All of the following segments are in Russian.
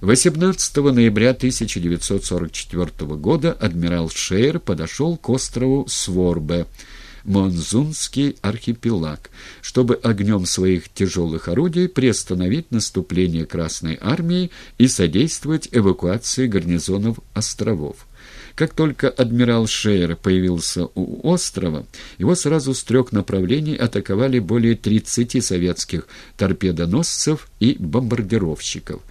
18 ноября 1944 года адмирал Шейер подошел к острову Сворбе, Монзунский архипелаг, чтобы огнем своих тяжелых орудий приостановить наступление Красной Армии и содействовать эвакуации гарнизонов островов. Как только адмирал Шейер появился у острова, его сразу с трех направлений атаковали более 30 советских торпедоносцев и бомбардировщиков.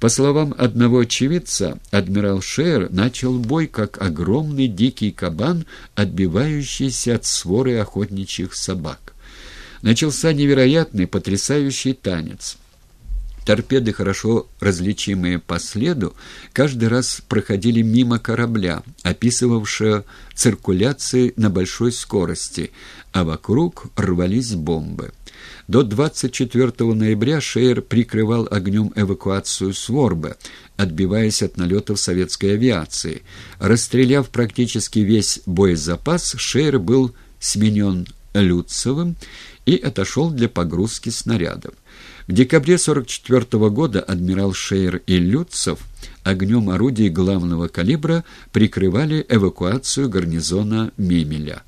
По словам одного очевидца, адмирал Шейер начал бой как огромный дикий кабан, отбивающийся от своры охотничьих собак. Начался невероятный, потрясающий танец. Торпеды, хорошо различимые по следу, каждый раз проходили мимо корабля, описывавшего циркуляции на большой скорости, а вокруг рвались бомбы. До 24 ноября Шейер прикрывал огнем эвакуацию Сворбе, отбиваясь от налетов советской авиации. Расстреляв практически весь боезапас, Шейер был сменен Люцевым и отошел для погрузки снарядов. В декабре 1944 года адмирал Шейер и Люцев огнем орудий главного калибра прикрывали эвакуацию гарнизона Мемеля.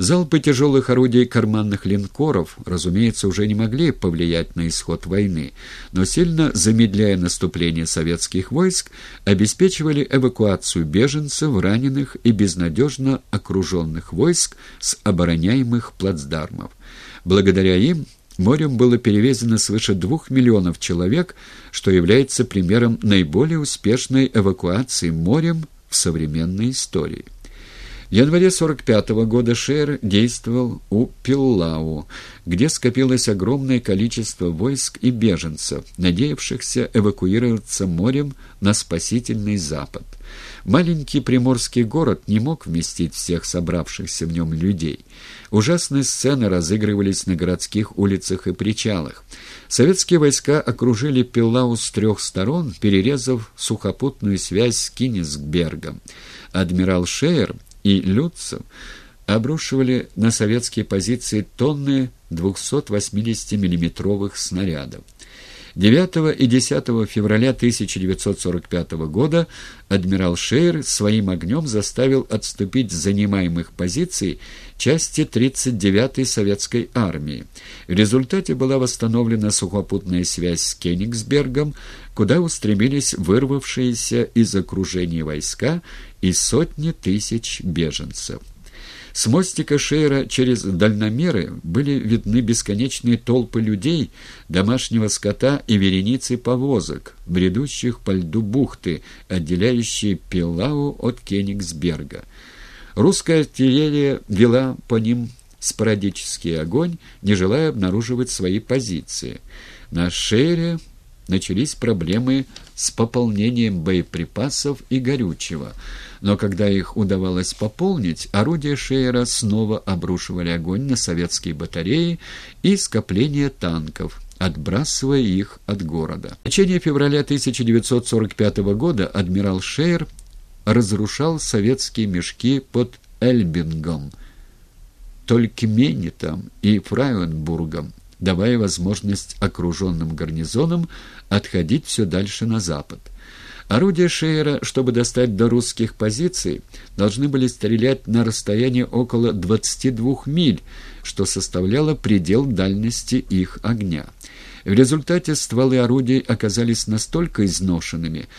Залпы тяжелых орудий карманных линкоров, разумеется, уже не могли повлиять на исход войны, но сильно замедляя наступление советских войск, обеспечивали эвакуацию беженцев, раненых и безнадежно окруженных войск с обороняемых плацдармов. Благодаря им морем было перевезено свыше двух миллионов человек, что является примером наиболее успешной эвакуации морем в современной истории. В январе 45 -го года Шер действовал у Пиллау, где скопилось огромное количество войск и беженцев, надеявшихся эвакуироваться морем на спасительный запад. Маленький приморский город не мог вместить всех собравшихся в нем людей. Ужасные сцены разыгрывались на городских улицах и причалах. Советские войска окружили Пиллау с трех сторон, перерезав сухопутную связь с Кинесбергом. Адмирал Шейер и Люцев обрушивали на советские позиции тонны 280 миллиметровых снарядов. 9 и 10 февраля 1945 года адмирал Шейер своим огнем заставил отступить с занимаемых позиций части 39-й советской армии. В результате была восстановлена сухопутная связь с Кенигсбергом, куда устремились вырвавшиеся из окружения войска и сотни тысяч беженцев. С мостика Шейра через дальномеры были видны бесконечные толпы людей, домашнего скота и вереницы повозок, бредущих по льду бухты, отделяющие Пилау от Кенигсберга. Русская артиллерия вела по ним спорадический огонь, не желая обнаруживать свои позиции. На Шейре начались проблемы с пополнением боеприпасов и горючего, но когда их удавалось пополнить, орудия Шейера снова обрушивали огонь на советские батареи и скопления танков, отбрасывая их от города. В течение февраля 1945 года адмирал Шейер разрушал советские мешки под Эльбингом, Толькменетом и Фрайенбургом, давая возможность окруженным гарнизонам отходить все дальше на запад. Орудия Шейера, чтобы достать до русских позиций, должны были стрелять на расстояние около 22 миль, что составляло предел дальности их огня. В результате стволы орудий оказались настолько изношенными,